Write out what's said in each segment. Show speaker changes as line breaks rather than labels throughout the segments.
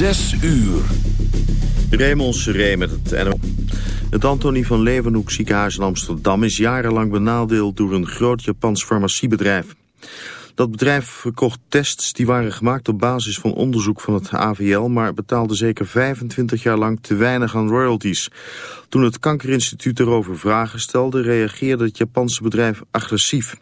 Zes uur.
Raymond Seré met het NO. Het Antonie van Leeuwenhoek ziekenhuis in Amsterdam is jarenlang benadeeld door een groot Japans farmaciebedrijf. Dat bedrijf verkocht tests die waren gemaakt op basis van onderzoek van het AVL, maar betaalde zeker 25 jaar lang te weinig aan royalties. Toen het Kankerinstituut erover vragen stelde, reageerde het Japanse bedrijf agressief.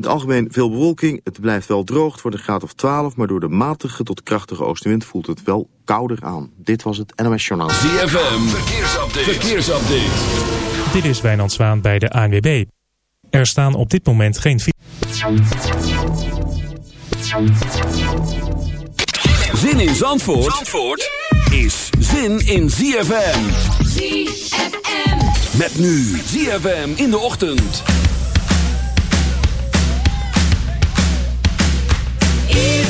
in het algemeen veel bewolking. Het blijft wel droog. Het wordt een graad of 12. Maar door de matige tot krachtige oostenwind voelt het wel kouder aan. Dit was het NOS Journaal.
ZFM. Verkeersupdate. Verkeersupdate.
Dit is Wijnand Zwaan bij de ANWB. Er staan op dit moment geen...
Zin in Zandvoort, Zandvoort is zin in ZFM.
ZFM.
Met nu ZFM in de ochtend.
That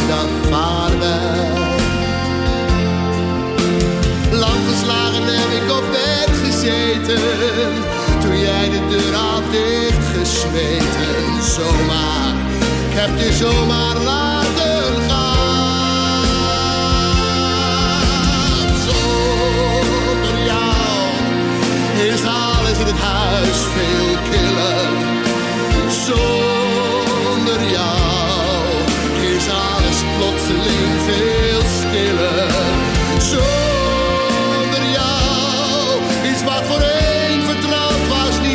dan vaarwel. Lang geslagen heb ik op bed gezeten. Toen jij de deur had dichtgesmeten. Zomaar, ik heb je zomaar laten gaan. Zonder is alles in het huis veel killer.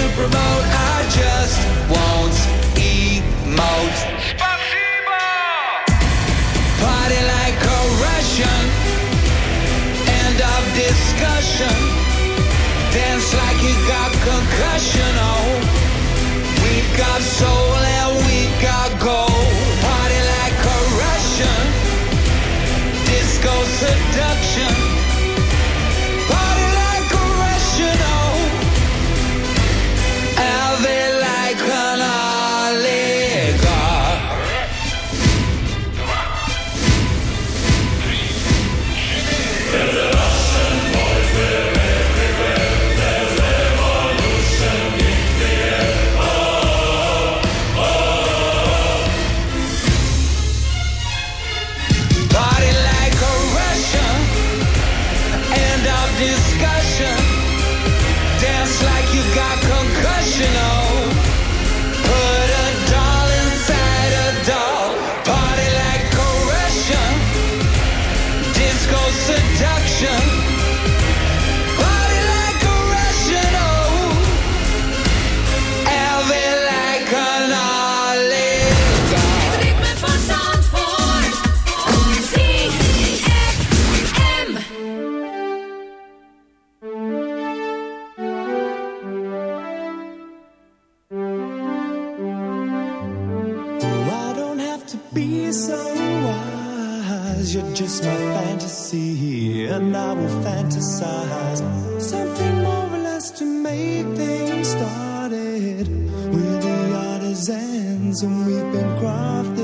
to
promote. I just won't emote. Spasibo! Party like a Russian. End of discussion. Dance like you got concussion.
Things started. We're the artisans, and we've been crafted.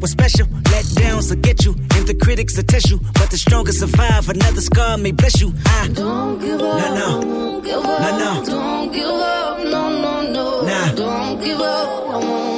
Was special. Let downs will get you, and the critics will test you. But the strongest survive. Another scar may bless you. I
Don't give up.
No, no.
Won't give up.
No, no.
Don't give up. No, no, no.
Nah.
Don't give up. I won't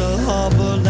a harbor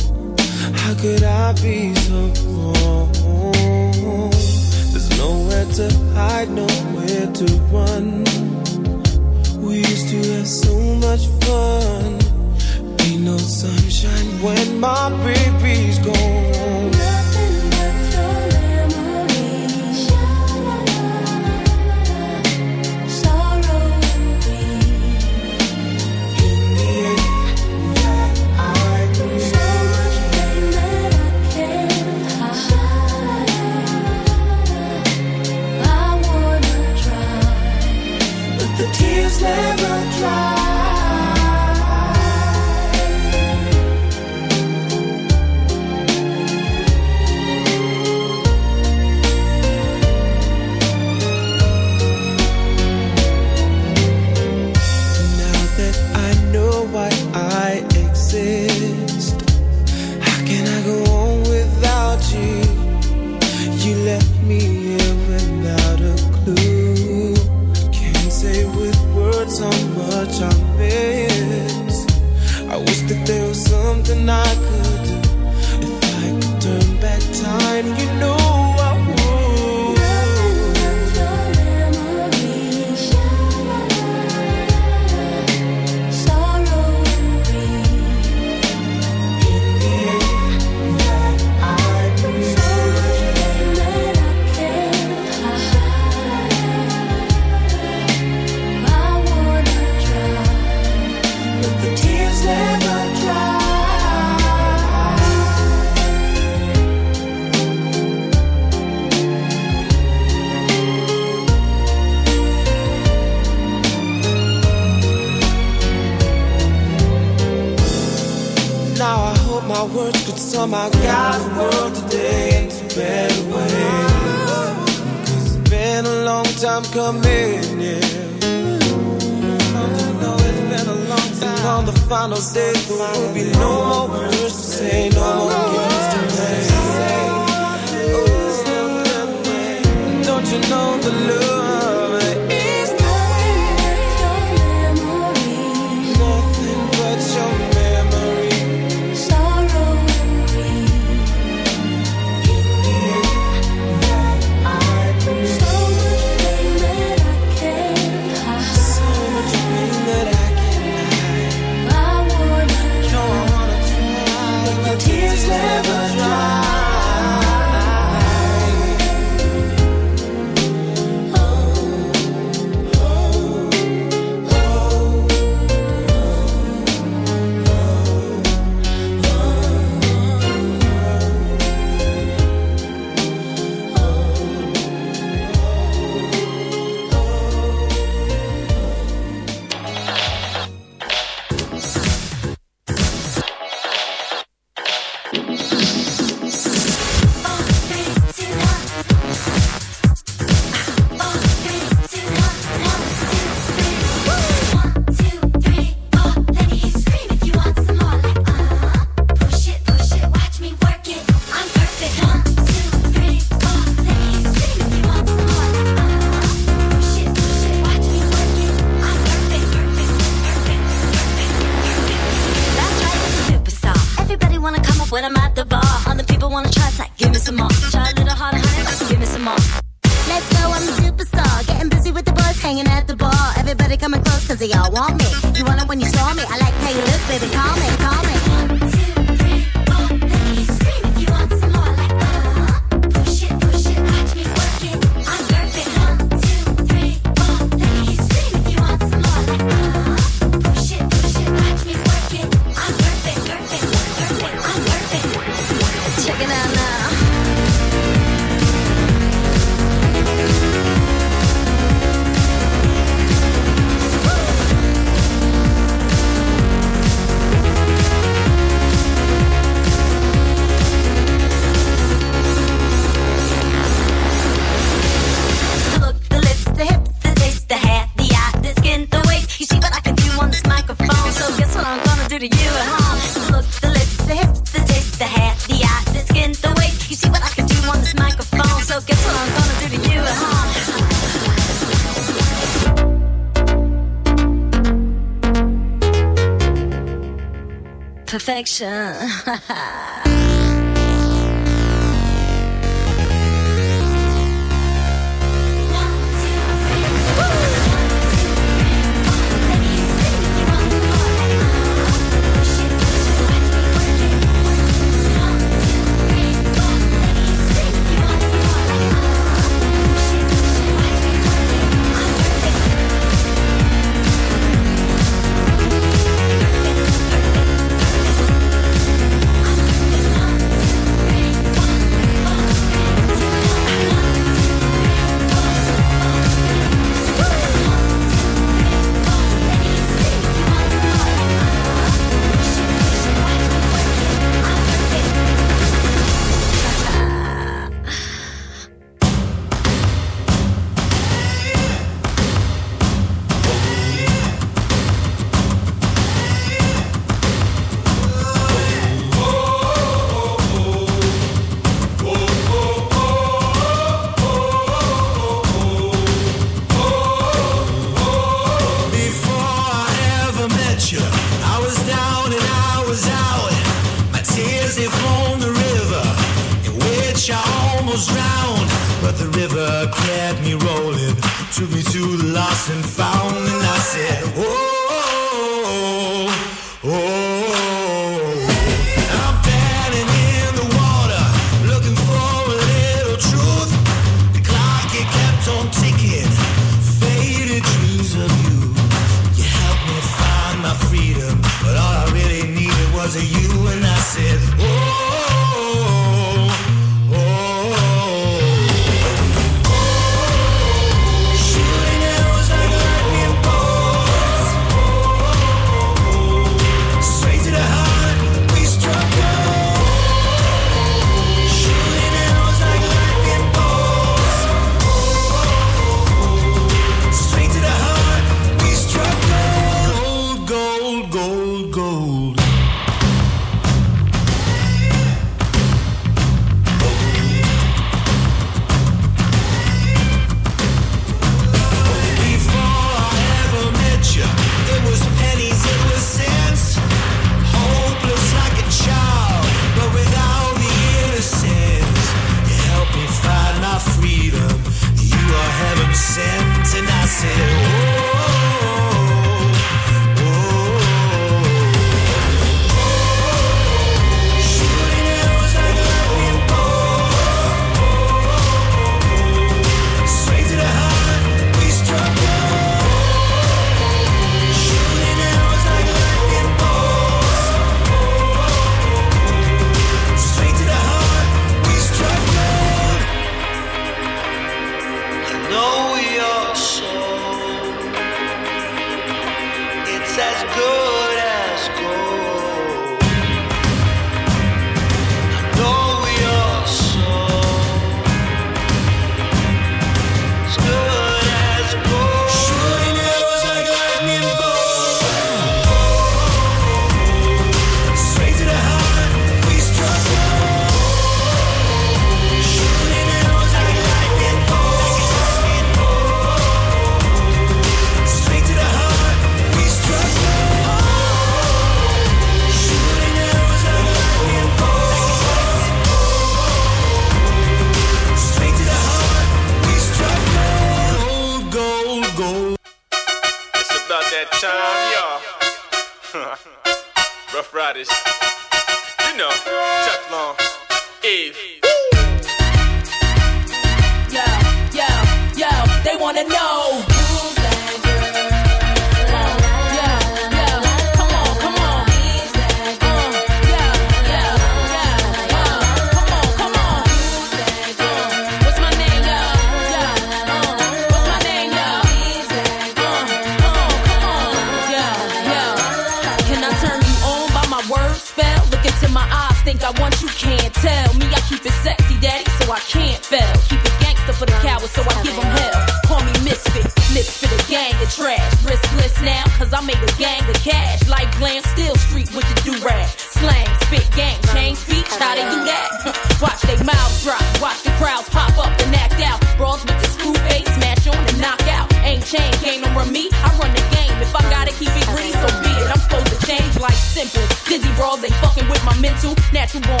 같은 거.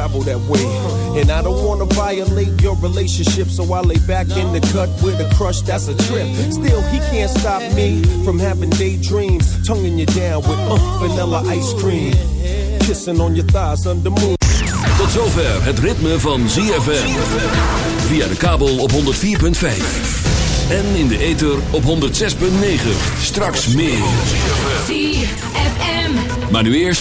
Travel that way. And I don't wanna violate your relationship, so I lay back in the cut with a crush that's a trip. Still, he can't stop me from having daydreams, tonguing you down with uh, vanilla ice cream, kissing on your thighs under moon.
Tot zover het ritme van ZFM. Via de kabel op 104.5. En in de ether op 106.9. Straks meer.
ZFM.
Maar nu eerst.